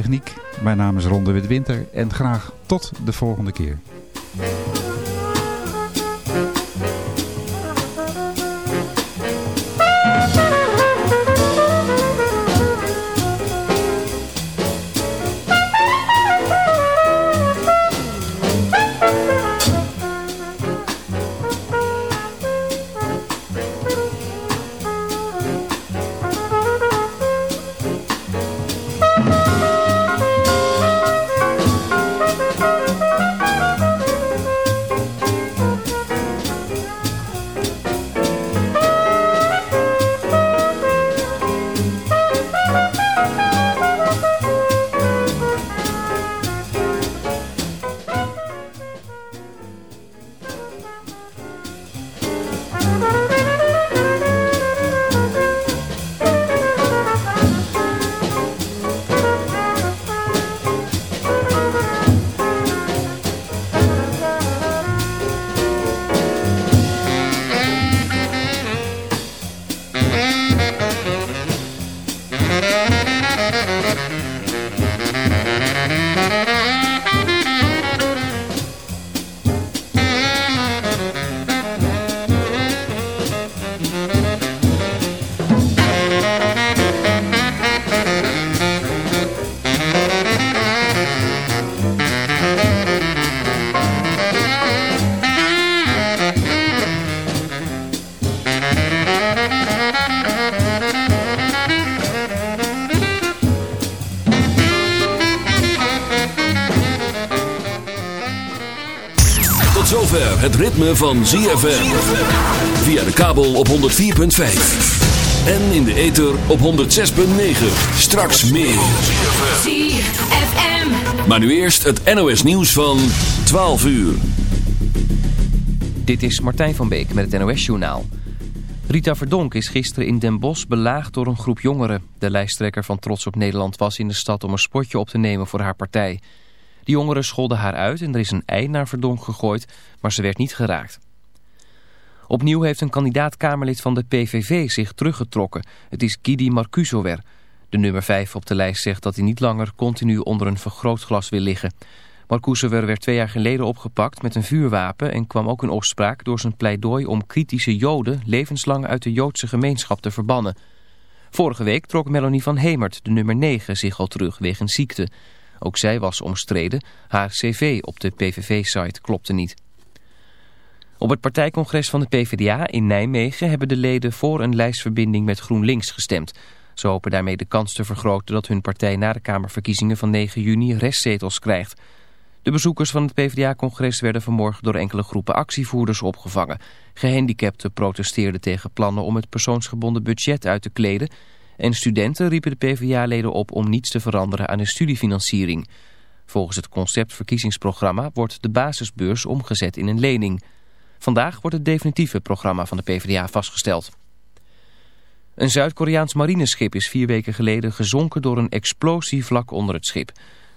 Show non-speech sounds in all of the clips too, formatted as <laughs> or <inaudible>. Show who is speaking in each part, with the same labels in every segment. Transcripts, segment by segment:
Speaker 1: techniek. Mijn naam is Ronde Witwinter en graag tot de volgende keer.
Speaker 2: Van ZFM. Via de kabel op 104.5. En in de ether op 106.9. Straks meer. ZFM. Maar nu eerst het NOS nieuws van 12 uur.
Speaker 3: Dit is Martijn van Beek met het NOS journaal. Rita Verdonk is gisteren in Den Bosch belaagd door een groep jongeren. De lijsttrekker van Trots op Nederland was in de stad om een spotje op te nemen voor haar partij. De jongeren scholden haar uit en er is een ei naar Verdonk gegooid, maar ze werd niet geraakt. Opnieuw heeft een kandidaat-Kamerlid van de PVV zich teruggetrokken. Het is Gidi Marcusower. De nummer 5 op de lijst zegt dat hij niet langer continu onder een vergrootglas wil liggen. Marcusower werd twee jaar geleden opgepakt met een vuurwapen... en kwam ook in opspraak door zijn pleidooi om kritische joden... levenslang uit de Joodse gemeenschap te verbannen. Vorige week trok Melanie van Hemert, de nummer 9, zich al terug wegens ziekte... Ook zij was omstreden. Haar cv op de PVV-site klopte niet. Op het partijcongres van de PvdA in Nijmegen hebben de leden voor een lijstverbinding met GroenLinks gestemd. Ze hopen daarmee de kans te vergroten dat hun partij na de Kamerverkiezingen van 9 juni restzetels krijgt. De bezoekers van het PvdA-congres werden vanmorgen door enkele groepen actievoerders opgevangen. Gehandicapten protesteerden tegen plannen om het persoonsgebonden budget uit te kleden... En studenten riepen de PvdA-leden op om niets te veranderen aan de studiefinanciering. Volgens het conceptverkiezingsprogramma wordt de basisbeurs omgezet in een lening. Vandaag wordt het definitieve programma van de PvdA vastgesteld. Een Zuid-Koreaans marineschip is vier weken geleden gezonken door een explosie vlak onder het schip.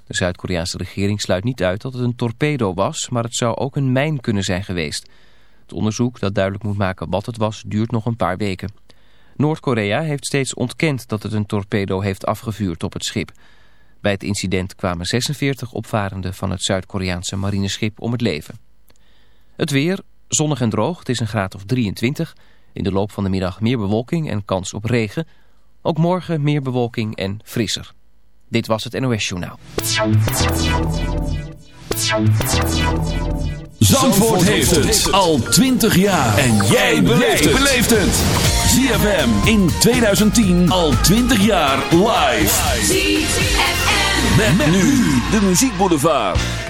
Speaker 3: De Zuid-Koreaanse regering sluit niet uit dat het een torpedo was, maar het zou ook een mijn kunnen zijn geweest. Het onderzoek dat duidelijk moet maken wat het was duurt nog een paar weken. Noord-Korea heeft steeds ontkend dat het een torpedo heeft afgevuurd op het schip. Bij het incident kwamen 46 opvarenden van het Zuid-Koreaanse marineschip om het leven. Het weer, zonnig en droog, het is een graad of 23. In de loop van de middag meer bewolking en kans op regen. Ook morgen meer bewolking en frisser. Dit was het NOS Journaal.
Speaker 2: Zandvoort, heeft het al 20 jaar. En jij beleeft het. ZFM in 2010 al 20 jaar live. ZFM. Met, met nu de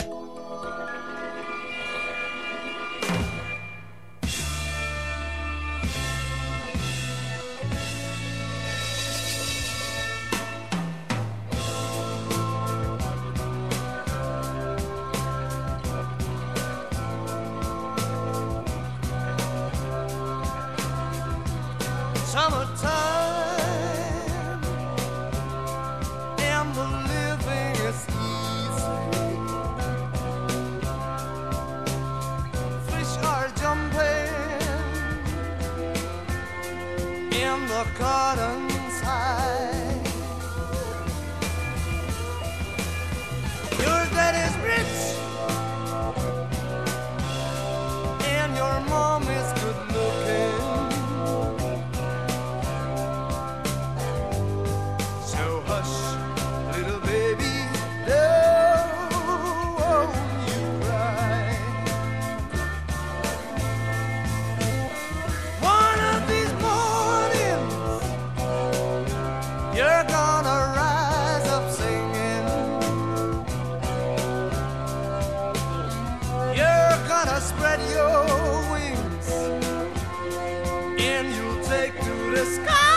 Speaker 2: and you'll take to the sky.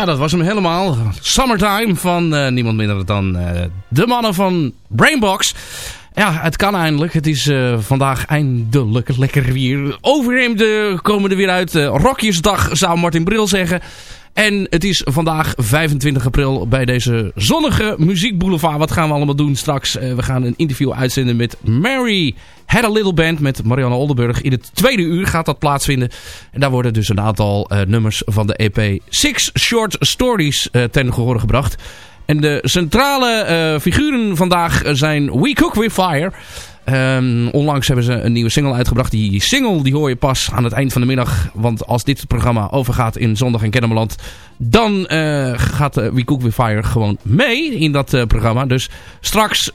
Speaker 4: Nou, dat was hem helemaal. Summertime van uh, niemand minder dan uh, de mannen van Brainbox. Ja, het kan eindelijk. Het is uh, vandaag eindelijk lekker weer. Overhemden komen er weer uit. Rokjesdag zou Martin Bril zeggen. En het is vandaag 25 april bij deze zonnige muziekboulevard. Wat gaan we allemaal doen straks? We gaan een interview uitzenden met Mary Had a Little Band met Marianne Oldenburg. In het tweede uur gaat dat plaatsvinden. En daar worden dus een aantal uh, nummers van de EP Six Short Stories uh, ten gehore gebracht. En de centrale figuren vandaag zijn We Cook With Fire... Um, onlangs hebben ze een nieuwe single uitgebracht. Die single die hoor je pas aan het eind van de middag. Want als dit programma overgaat in Zondag in Kennemerland... dan uh, gaat uh, We Cook With Fire gewoon mee in dat uh, programma. Dus straks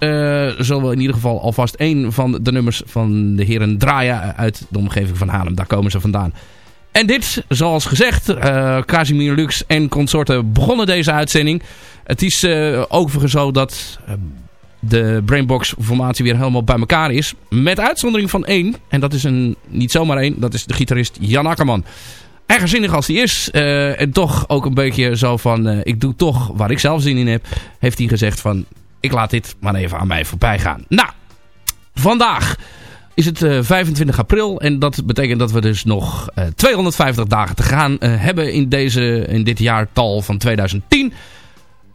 Speaker 4: zullen we in ieder geval alvast één van de nummers van de heren draaien... uit de omgeving van Haarlem. Daar komen ze vandaan. En dit, zoals gezegd, Casimir Lux en consorten begonnen deze uitzending. Het is overigens zo dat de Brainbox formatie weer helemaal bij elkaar is. Met uitzondering van één. En dat is een, niet zomaar één. Dat is de gitarist Jan Akkerman. Eigenzinnig als hij is. Uh, en toch ook een beetje zo van... Uh, ik doe toch waar ik zelf zin in heb. Heeft hij gezegd van... Ik laat dit maar even aan mij voorbij gaan. Nou, vandaag is het 25 april. En dat betekent dat we dus nog 250 dagen te gaan hebben in, deze, in dit jaartal van 2010.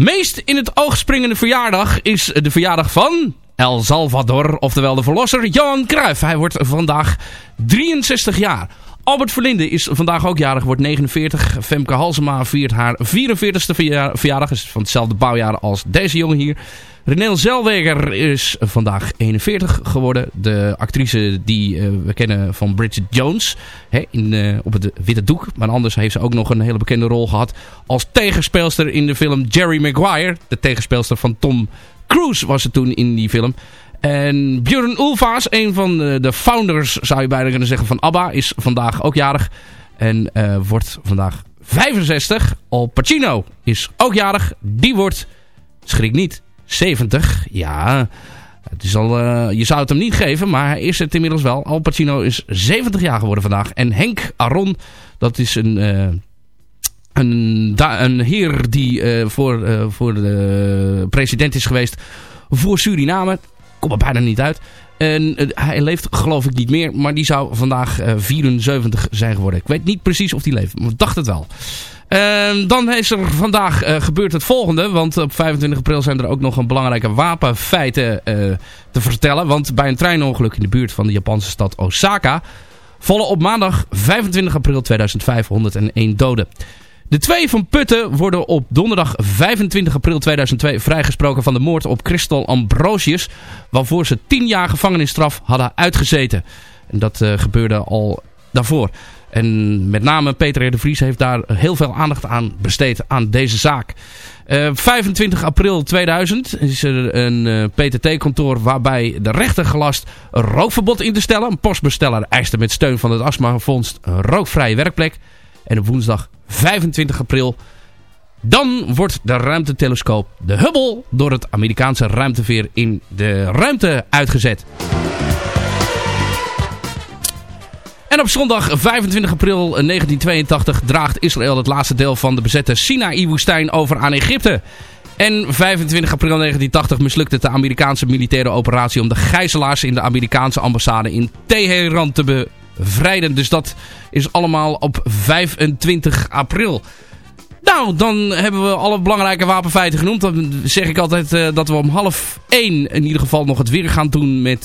Speaker 4: Meest in het oog springende verjaardag is de verjaardag van El Salvador, oftewel de verlosser Johan Cruijff. Hij wordt vandaag 63 jaar. Albert Verlinde is vandaag ook jarig, wordt 49. Femke Halsema viert haar 44ste verjaardag. Is van hetzelfde bouwjaar als deze jongen hier. René Zelweger is vandaag 41 geworden. De actrice die uh, we kennen van Bridget Jones. Hè, in, uh, op het witte doek. Maar anders heeft ze ook nog een hele bekende rol gehad. Als tegenspeelster in de film Jerry Maguire. De tegenspeelster van Tom Cruise was ze toen in die film. En Björn Ulvaas, een van de, founders, zou je bijna kunnen zeggen, van ABBA, is vandaag ook jarig. En uh, wordt vandaag 65. Al Pacino is ook jarig. Die wordt, schrik niet, 70. Ja, het is al, uh, je zou het hem niet geven, maar hij is het inmiddels wel. Al Pacino is 70 jaar geworden vandaag. En Henk Aron, dat is een... Uh, een, een heer die voor, voor de president is geweest voor Suriname kom er bijna niet uit. En uh, hij leeft geloof ik niet meer. Maar die zou vandaag uh, eh, 74 zijn geworden. Ik weet niet precies of die leeft. Maar ik dacht het wel. Uh, dan is er vandaag uh, gebeurd het volgende. Want op 25 april zijn er ook nog een belangrijke wapenfeiten te vertellen. Want bij een treinongeluk in de buurt van de Japanse stad Osaka... vallen op maandag 25 april 2501 doden. De twee van Putten worden op donderdag 25 april 2002 vrijgesproken van de moord op Christel Ambrosius. Waarvoor ze 10 jaar gevangenisstraf hadden uitgezeten. En dat uh, gebeurde al daarvoor. En met name Peter de Vries heeft daar heel veel aandacht aan besteed aan deze zaak. Uh, eh, 25 april 2000 is er een eh, PTT-kantoor waarbij de rechter gelast een rookverbod in te stellen. Een postbesteller eiste met steun van het astmafonds een rookvrije werkplek. En op woensdag 25 april. Dan wordt de ruimtetelescoop de Hubble door het Amerikaanse ruimteveer in de ruimte uitgezet. En op zondag 25 april 1982 draagt Israël het laatste deel van de bezette Sinaï-woestijn over aan Egypte. En 25 april 1980 mislukte de Amerikaanse militaire operatie om de gijzelaars in de Amerikaanse ambassade in Teheran te bevrijden. Dus dat is allemaal op 25 april. Nou, dan hebben we alle belangrijke wapenfeiten genoemd. Dan zeg ik altijd uh, dat we om half één in ieder geval nog het weer gaan doen met uh,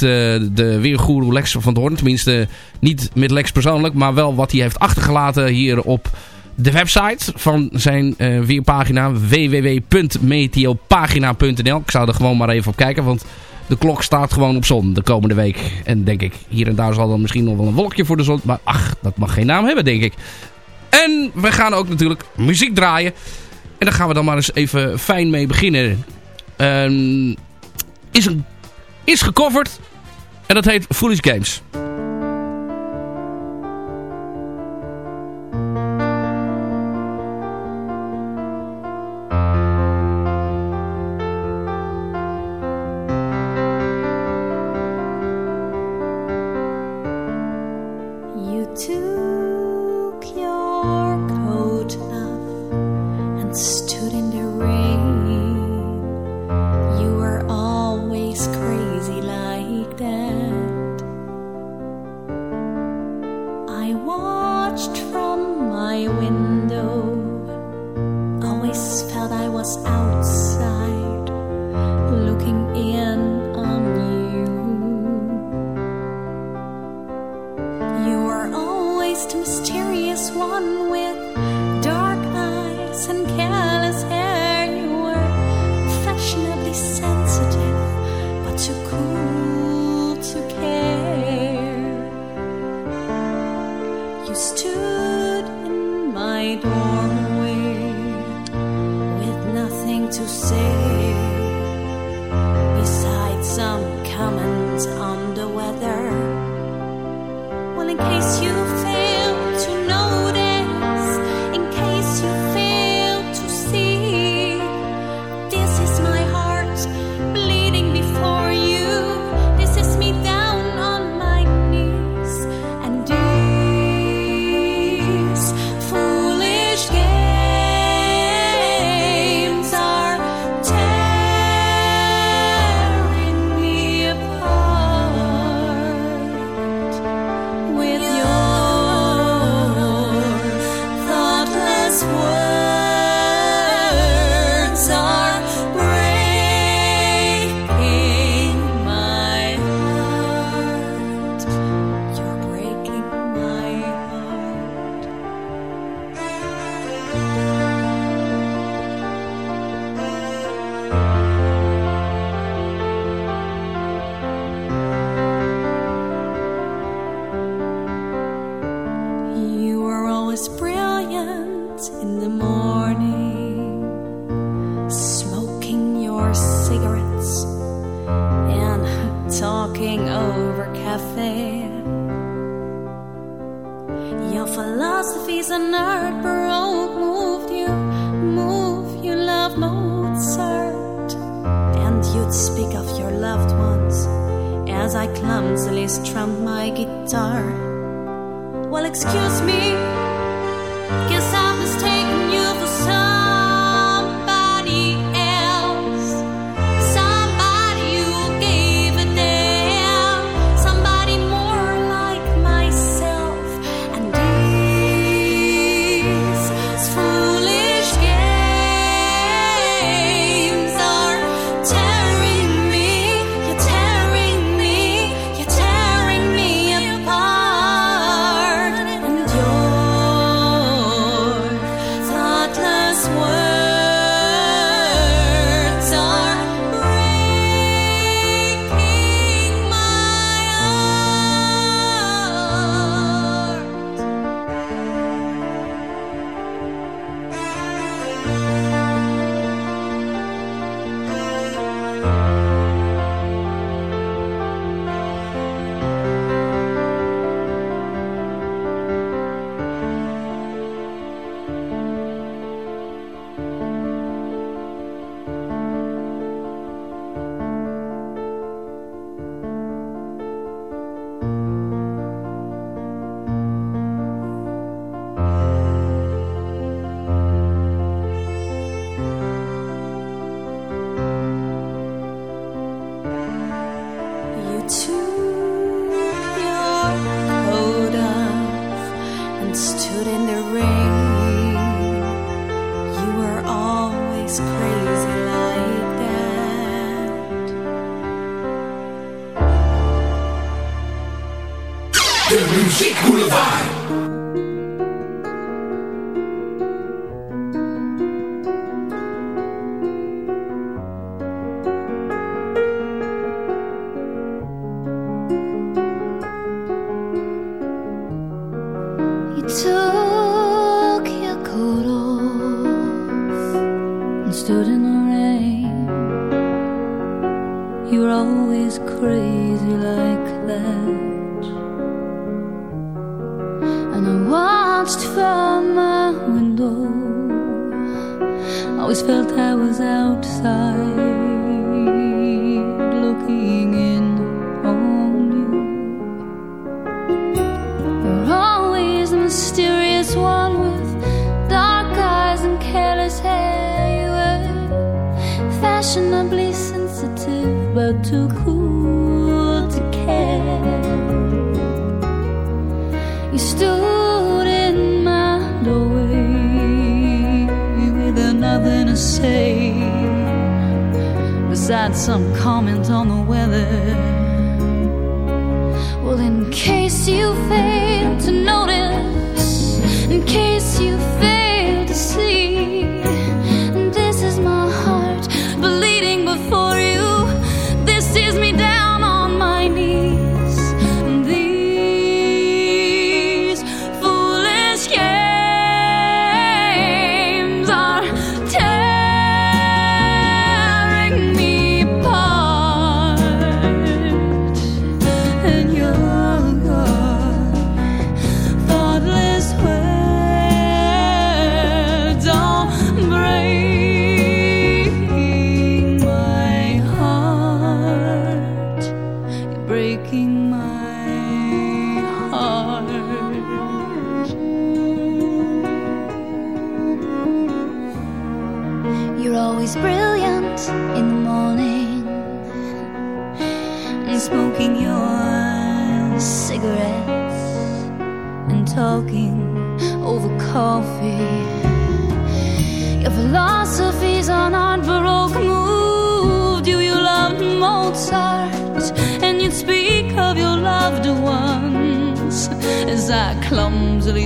Speaker 4: de weergoeroe Lex van Doorn. Tenminste, niet met Lex persoonlijk, maar wel wat hij heeft achtergelaten hier op de website van zijn uh, weerpagina www.meteopagina.nl. Ik zou er gewoon maar even op kijken, want de klok staat gewoon op zon de komende week. En denk ik, hier en daar zal dan misschien nog wel een wolkje voor de zon. Maar ach, dat mag geen naam hebben, denk ik. En we gaan ook natuurlijk muziek draaien. En daar gaan we dan maar eens even fijn mee beginnen. Um, is, een, is gecoverd. En dat heet Foolish Games.
Speaker 5: You stood in my doorway with nothing to say
Speaker 6: besides some comment on the weather.
Speaker 7: Well,
Speaker 5: in case you fail to notice, in case you fail.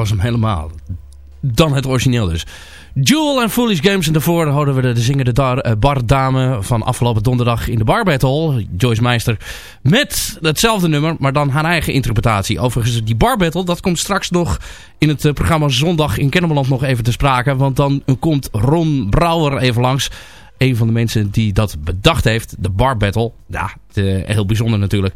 Speaker 7: was hem helemaal. Dan het origineel dus. Jewel en Foolish Games. En daarvoor houden we de, de zingende dar, uh, bardame van afgelopen donderdag in de Bar Battle. Joyce Meister. Met hetzelfde nummer, maar dan haar eigen interpretatie. Overigens, die Bar Battle, dat komt straks nog in het uh, programma Zondag in Kennemerland nog even te sprake. Want dan komt Ron Brouwer even langs. Een van de mensen die dat bedacht heeft. De Bar Battle. Ja, de, heel bijzonder natuurlijk.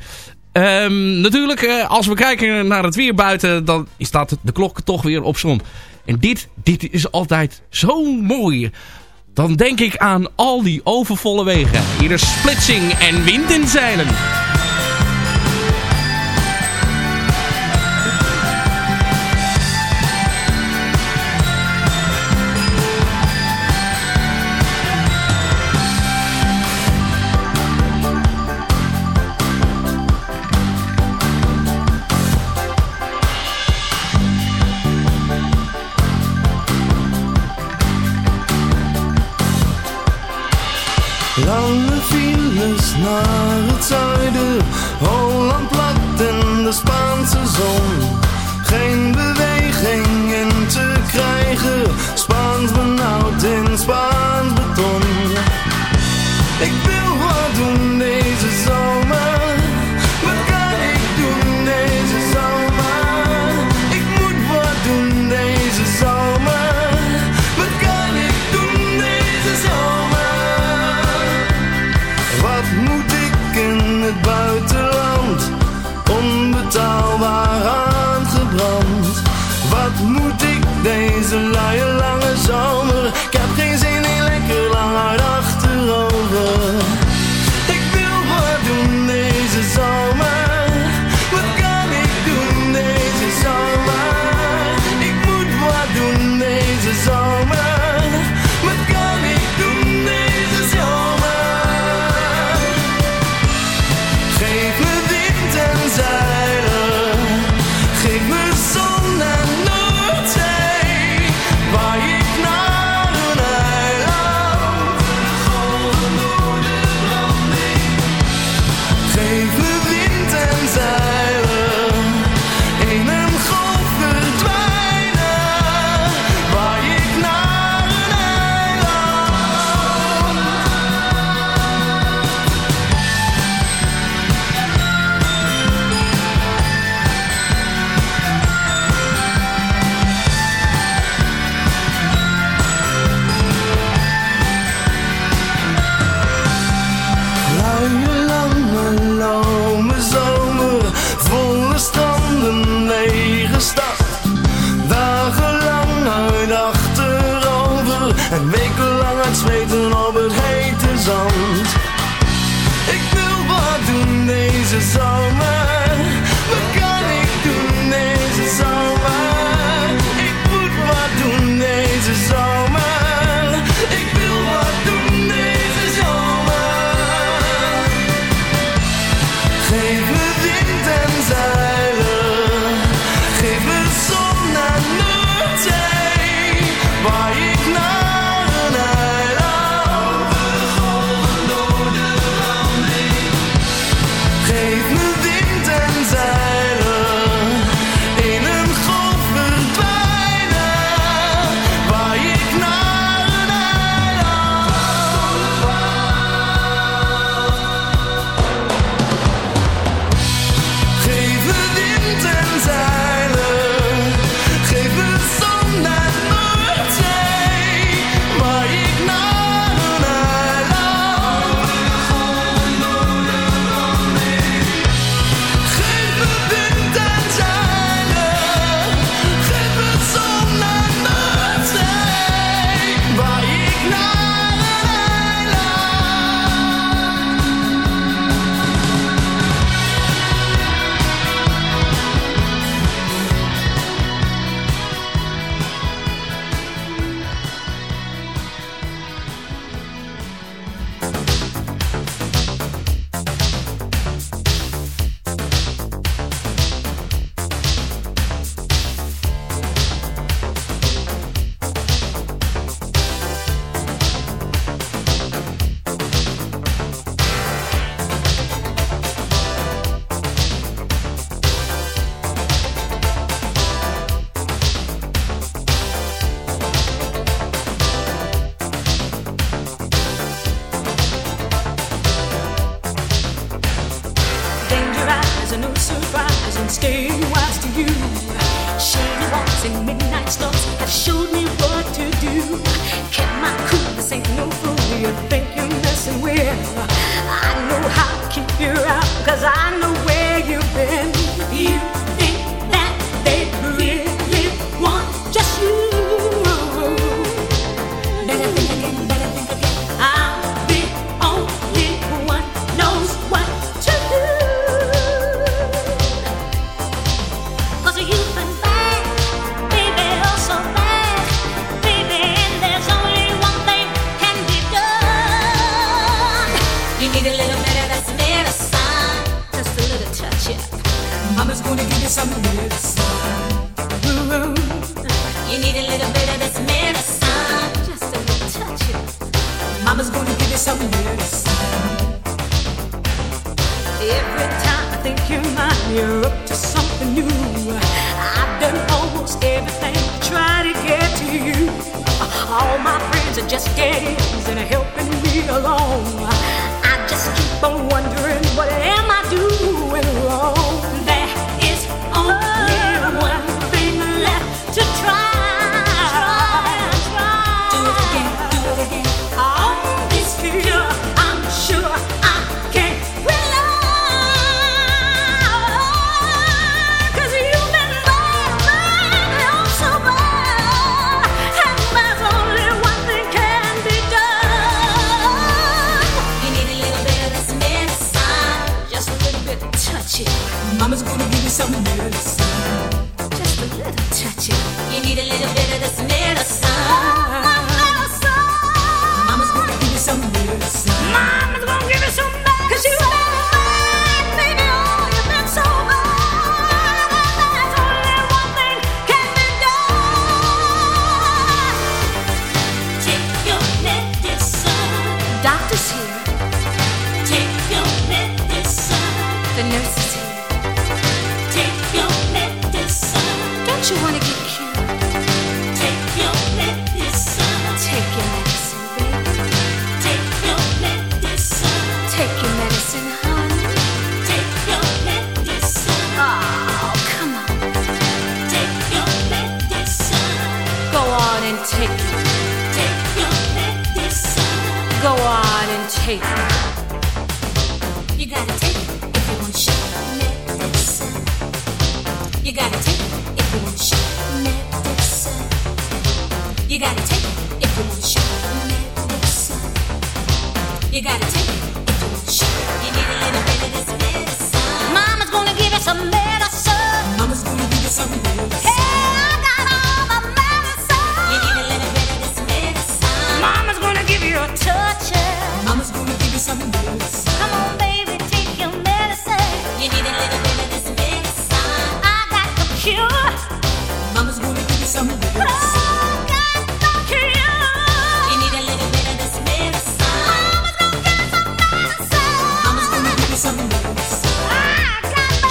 Speaker 7: Um, natuurlijk, uh, als we kijken naar het weer buiten, dan staat de klok toch weer op zon. En dit, dit is altijd zo mooi. Dan denk ik aan al die overvolle wegen. Hier is splitsing en wind in zeilen.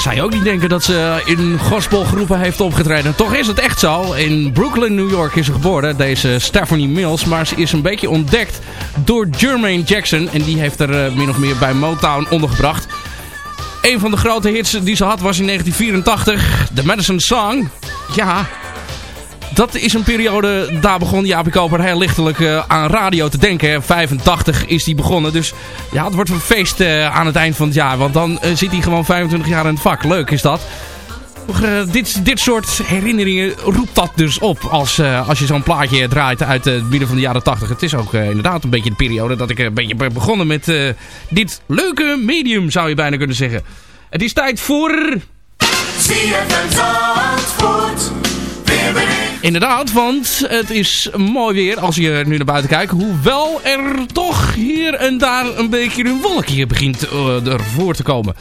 Speaker 4: Zou je ook niet denken dat ze in gospelgroepen heeft opgetreden? Toch is het echt zo. In Brooklyn, New York is ze geboren, deze Stephanie Mills. Maar ze is een beetje ontdekt door Jermaine Jackson. En die heeft er eh, min of meer bij Motown ondergebracht. Een van de grote hits die ze had was in 1984. The Madison Song. Ja, dat is een periode, daar begon Jaapie Koper heel lichtelijk eh, aan radio te denken. 85 is die begonnen, dus ja, het wordt een feest eh, aan het eind van het jaar. Want dan zit hij gewoon 25 jaar in het vak. Leuk is dat. Eh, dit, dit soort herinneringen roept dat dus op als, eh, als je zo'n plaatje draait uit het midden van de jaren 80. Het is ook eh, inderdaad een beetje de periode dat ik een beetje ben begonnen met dit leuke medium, zou je bijna kunnen zeggen. Het is tijd voor... Inderdaad, want het is mooi weer als je nu naar buiten kijkt. Hoewel er toch hier en daar een beetje een wolkje begint ervoor te komen.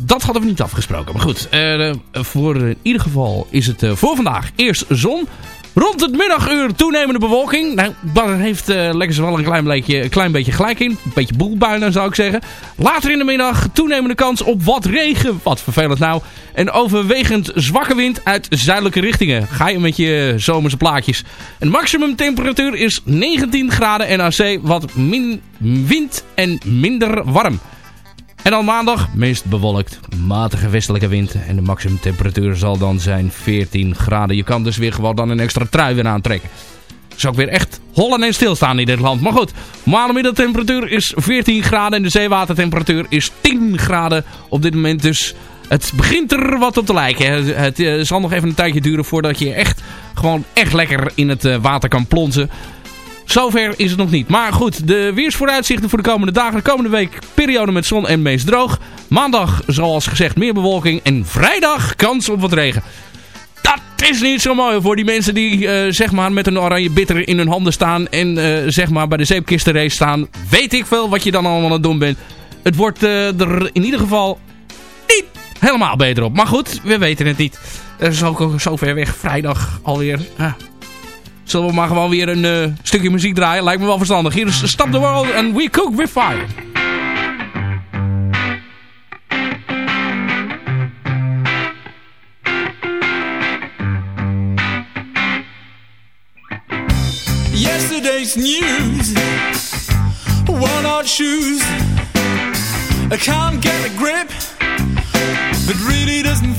Speaker 4: Dat hadden we niet afgesproken. Maar goed, uh, voor in ieder geval is het uh, voor vandaag eerst zon. Rond het middaguur toenemende bewolking. Nou, daar heeft uh, Lekkers wel een klein beetje, een klein beetje gelijk in. Een beetje boelbuinen zou ik zeggen. Later in de middag toenemende kans op wat regen. Wat vervelend nou. En overwegend zwakke wind uit zuidelijke richtingen. Ga je met je zomerse plaatjes. Een maximum temperatuur is 19 graden NAC. Wat min wind en minder warm. En dan maandag, meest bewolkt, matige westelijke wind. En de maximumtemperatuur zal dan zijn 14 graden. Je kan dus weer gewoon dan een extra trui weer aantrekken. is ook weer echt hollen en stilstaan in dit land. Maar goed, middeltemperatuur is 14 graden en de zeewatertemperatuur is 10 graden op dit moment. Dus het begint er wat op te lijken. Het, het zal nog even een tijdje duren voordat je echt gewoon echt lekker in het water kan plonsen. Zover is het nog niet. Maar goed, de weersvooruitzichten voor de komende dagen. De komende week periode met zon en meest droog. Maandag, zoals gezegd, meer bewolking. En vrijdag kans op wat regen. Dat is niet zo mooi voor die mensen die uh, zeg maar met een oranje bitter in hun handen staan. En uh, zeg maar bij de zeepkistenrace staan. Weet ik veel wat je dan allemaal aan het doen bent. Het wordt uh, er in ieder geval niet helemaal beter op. Maar goed, we weten het niet. Er is ook zo ver weg vrijdag alweer zullen we maar gewoon weer een stukje muziek draaien. Lijkt me wel verstandig. Hier is Stop the World and We Cook With Fire.
Speaker 8: Yesterday's news Worn out shoes I can't get a grip But really doesn't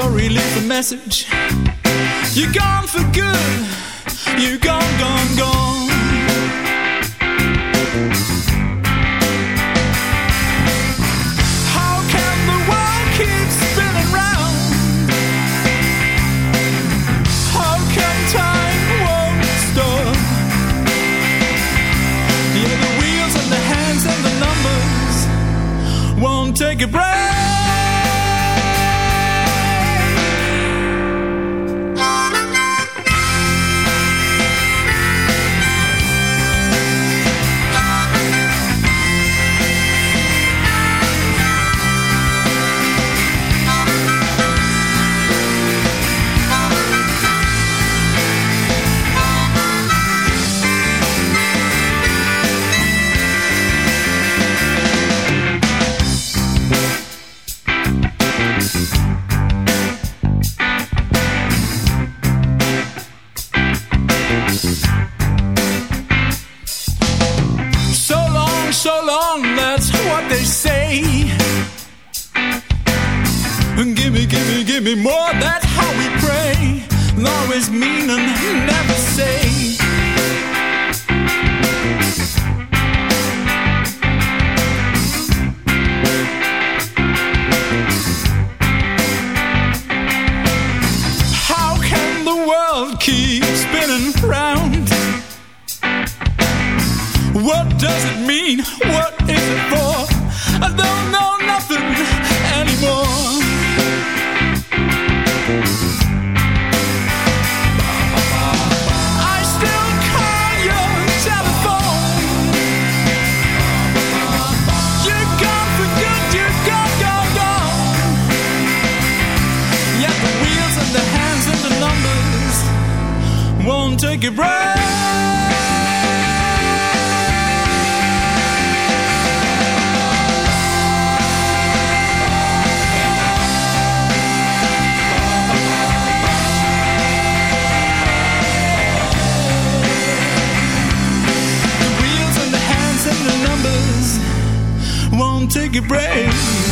Speaker 8: Sorry, leave a message You're gone for good You gone, gone, gone How can the world keep spinning round? How time won't stop? Yeah, the wheels and the hands and the numbers Won't take a break shake your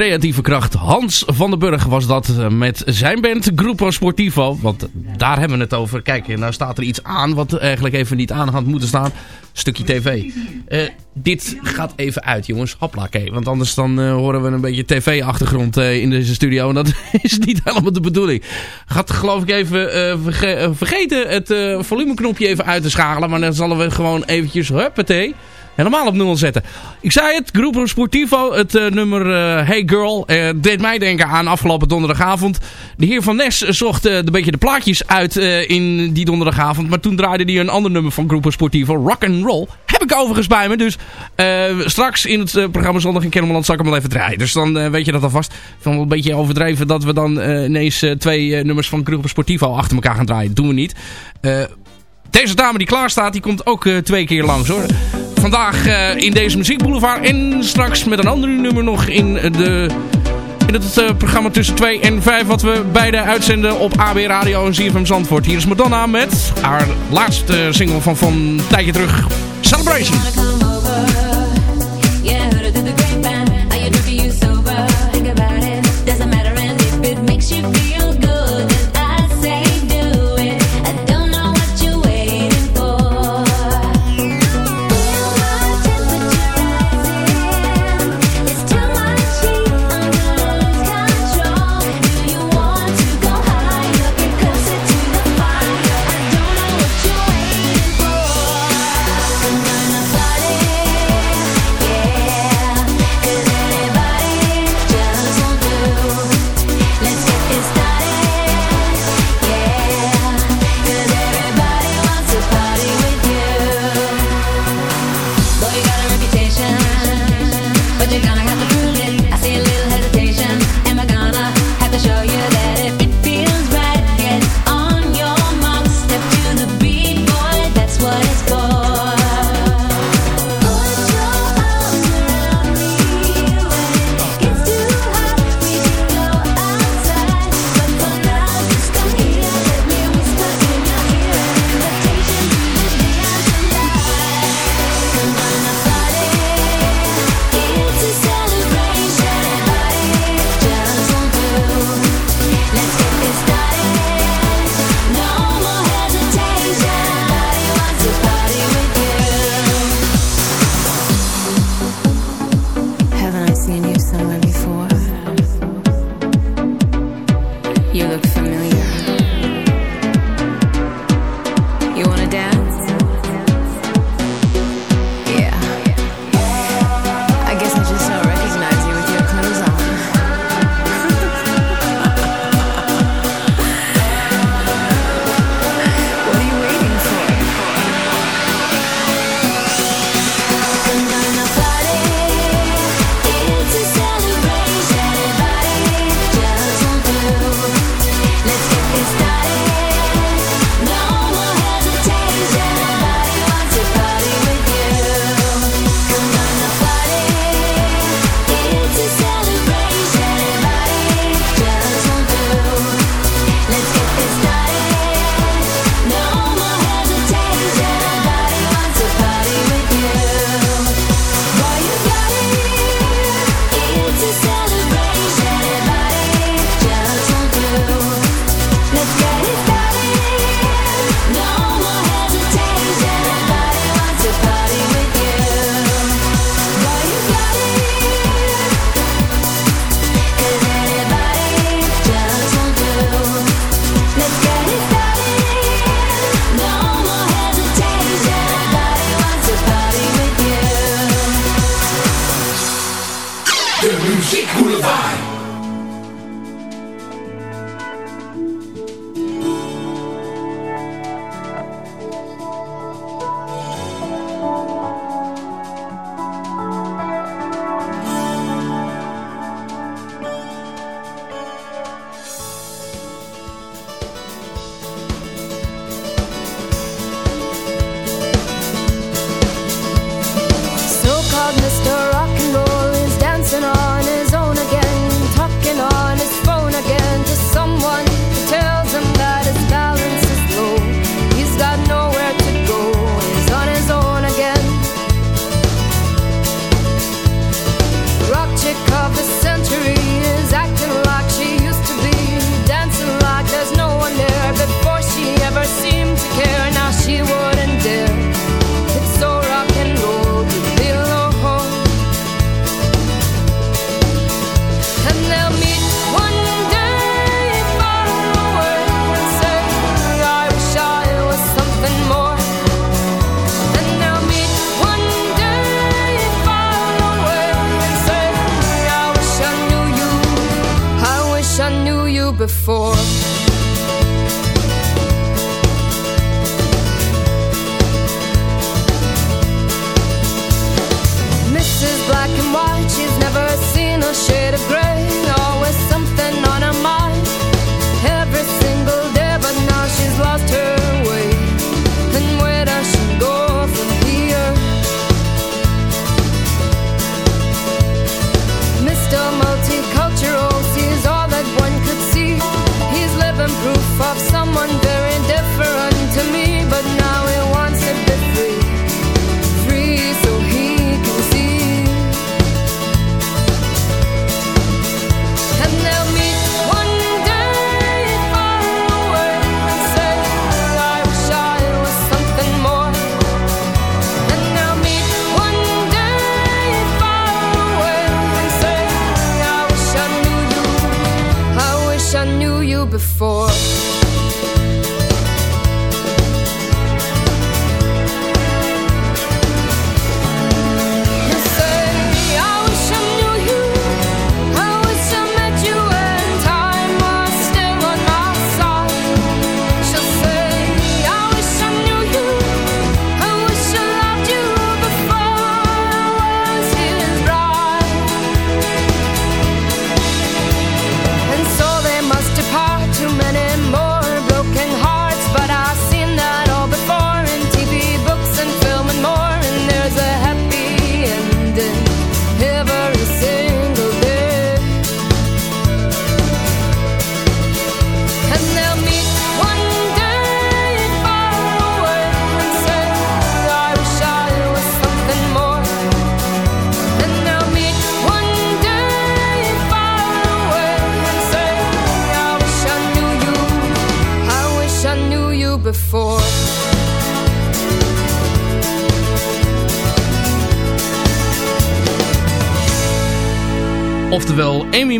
Speaker 9: creatieve kracht Hans van den Burg was dat eh, met zijn band Gruppo Sportivo. Want daar hebben we het over. Kijk, nou staat er iets aan wat eigenlijk even niet aan had moeten staan. Stukje tv. Uh, dit gaat even uit jongens. Hoplakee. Want anders dan horen we een beetje tv-achtergrond in deze studio. En dat <laughs> is niet helemaal de bedoeling. Gaat geloof ik even verge vergeten het volumeknopje even uit te schakelen. Maar dan zullen we gewoon eventjes huppatee helemaal op nul zetten. Ik zei het, Grupo Sportivo, het uh, nummer uh, Hey Girl, uh, deed mij denken aan afgelopen donderdagavond. De heer Van Nes zocht een beetje de plaatjes uit in die donderdagavond. Maar toen draaide hij een ander nummer van Grupo Sportivo, Rock and Roll. Heb ik overigens bij me, dus straks in het programma Zondag in Kennemerland zal ik hem wel even draaien. Dus dan weet je dat alvast. Het een beetje overdreven dat we dan ineens twee nummers van Grupo Sportivo achter elkaar gaan draaien. Dat doen we niet. deze dame die klaar staat, die komt ook twee keer langs hoor vandaag uh, in deze muziekboulevard. En straks met een ander nummer nog in, de, in het uh, programma tussen 2 en 5. Wat we beide uitzenden op AB Radio en ZFM Zandvoort. Hier is Madonna met haar laatste single van, van een tijdje terug. Celebration.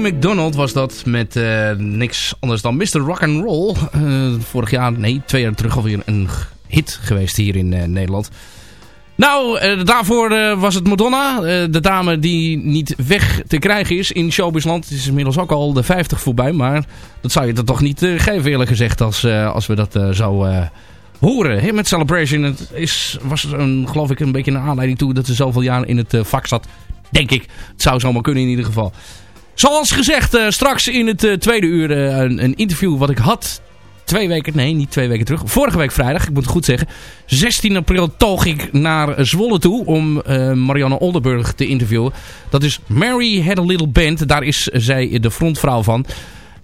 Speaker 4: McDonald was dat met eh, niks anders dan Mr. Rock'n'Roll. Uh, vorig jaar, nee, twee jaar terug alweer een hit geweest hier in eh, Nederland. Nou, daarvoor was het Madonna. de dame die niet weg te krijgen is in showbizland. Het is inmiddels ook al de 50 voorbij. Maar dat zou je er toch niet geven eerlijk gezegd als, als we dat zo horen. Hè, met Celebration het is, was een, geloof ik een beetje een aanleiding toe dat ze zoveel jaar in het vak zat. Denk ik. Het zou zomaar kunnen in ieder geval. Zoals gezegd, eh, straks in het eh, tweede uur eh, een, een interview wat ik had twee weken, nee niet twee weken terug. Vorige week vrijdag, ik moet het goed zeggen. 16 april toog ik naar Zwolle toe om Marianne Oldenburg te interviewen. Dat is Mary Had a Little Band. Daar is zij de frontvrouw van.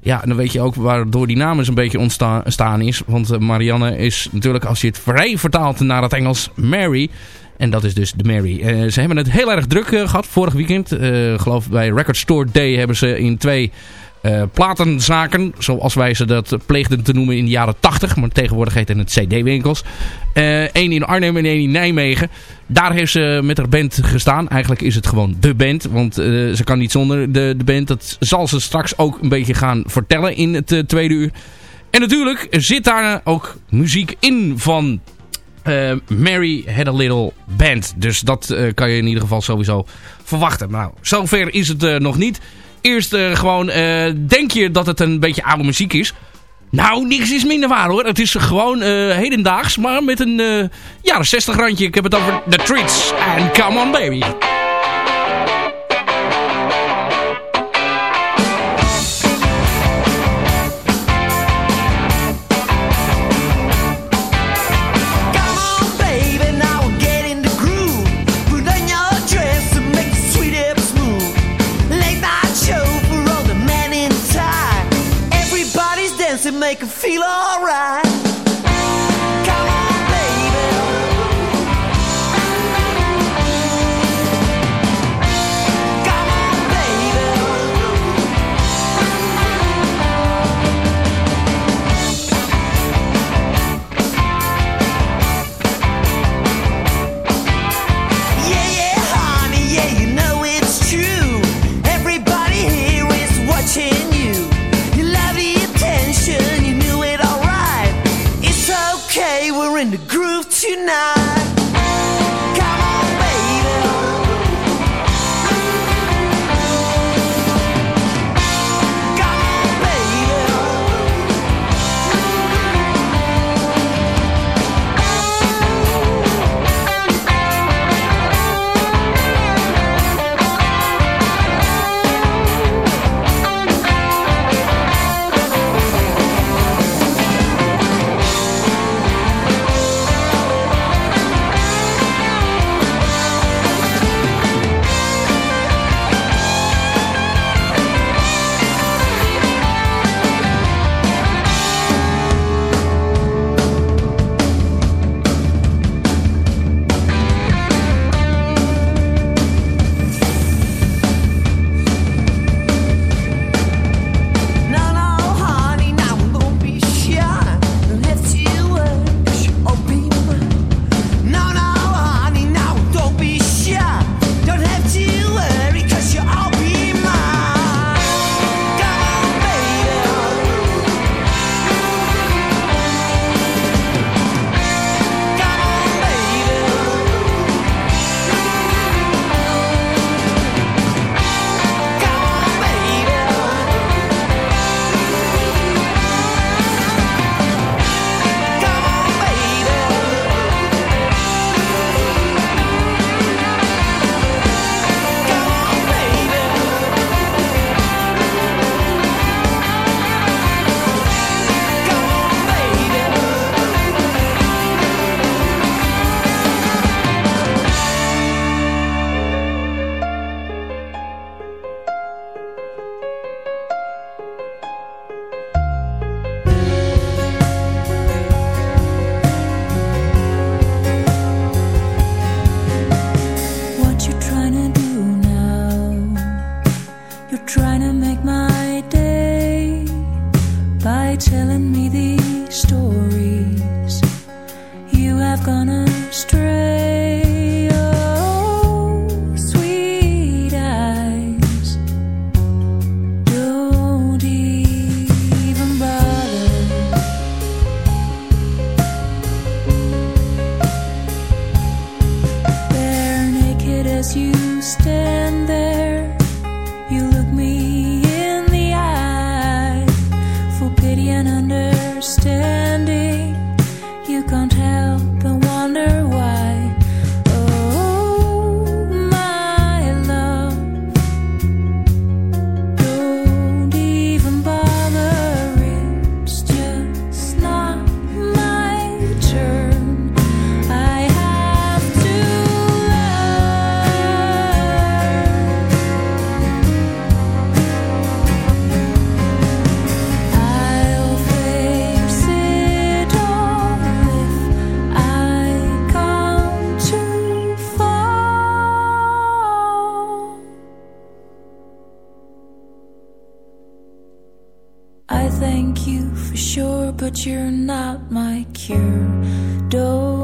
Speaker 4: Ja, en dan weet je ook waardoor die naam eens een beetje ontstaan is. Want Marianne is natuurlijk, als je het vrij vertaalt naar het Engels, Mary. En dat is dus de Mary. Eh, ze hebben het heel erg druk eh, gehad vorig weekend. Eh geloof bij Record Store Day hebben ze in twee platenzaken, zoals wij ze dat pleegden te noemen in de jaren 80, maar tegenwoordig heet het CD-winkels. Eén in Arnhem en één in Nijmegen. Daar heeft ze met haar band gestaan. Eigenlijk is het gewoon de band, want ze kan niet zonder de, de band. Dat zal ze straks ook een beetje gaan vertellen in het tweede uur. En natuurlijk zit daar ook muziek in van eh, Mary Had a Little Band. Dus dat eh, kan je in ieder geval sowieso verwachten. Nou, zover is het eh, nog niet. Eerst eh, gewoon, denk je dat het een beetje oude muziek is? Nou, niks is minder waar hoor. Het is gewoon hedendaags, maar met een jaren 60 randje. Ik heb het over The Treats en Come On Baby.
Speaker 10: Make 'em feel alright.
Speaker 5: but you're not my cure. Don't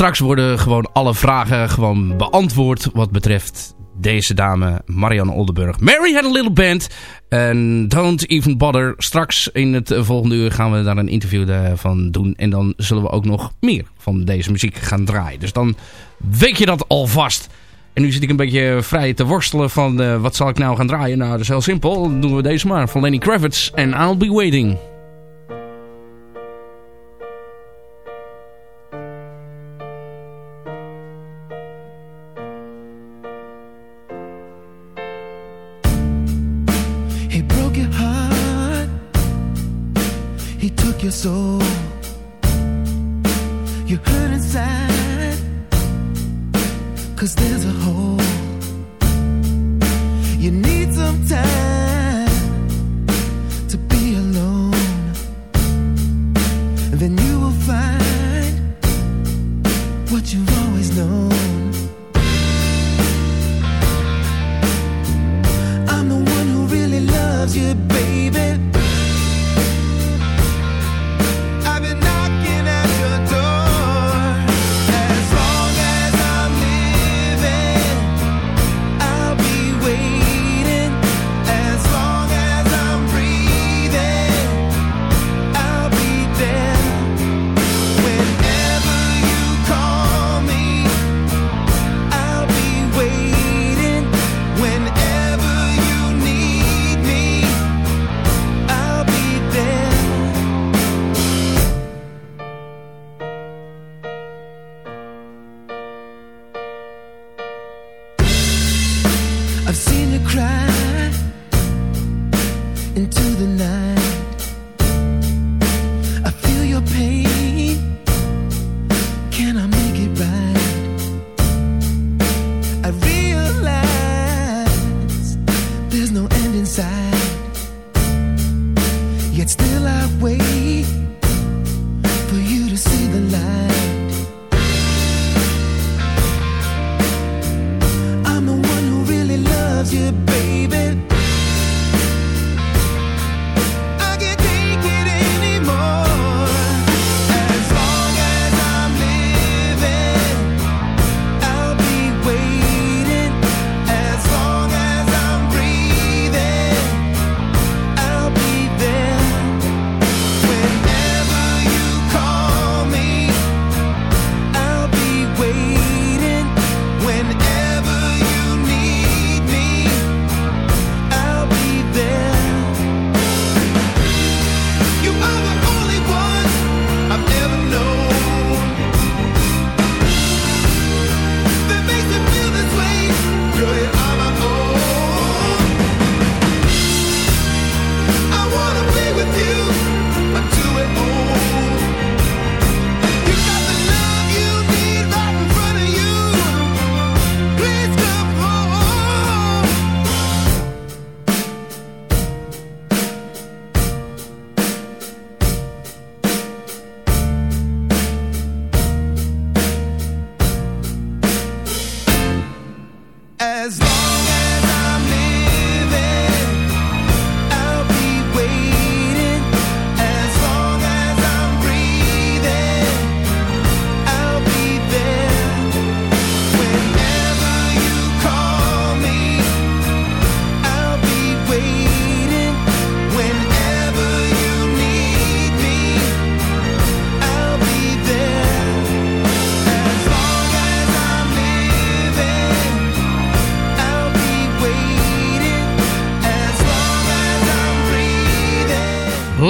Speaker 10: straks worden gewoon alle vragen gewoon beantwoord wat betreft deze dame, Marianne Oldenburg. Mary had a little band. En don't even bother. Straks in het volgende uur gaan we daar een interview van doen. En dan zullen we ook nog meer van deze muziek gaan draaien. Dus dan weet je dat alvast. En nu zit ik een beetje vrij te worstelen van eh, wat zal ik nou gaan draaien. Nou, dat is heel simpel. Dan doen we deze maar van Lenny Kravitz en I'll Be Waiting.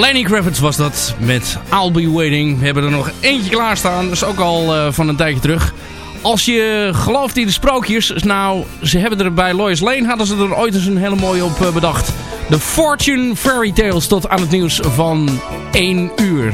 Speaker 4: Lenny Kravitz was dat met I'll Be Waiting. We hebben er nog eentje klaarstaan. Is ook al eh, van een tijdje terug. Als je gelooft in de sprookjes. Nou, ze hebben er bij Lois Lane hadden ze er ooit eens een hele mooie op eh, bedacht. De Fortune Fairy Tales tot aan het nieuws van 1 uur.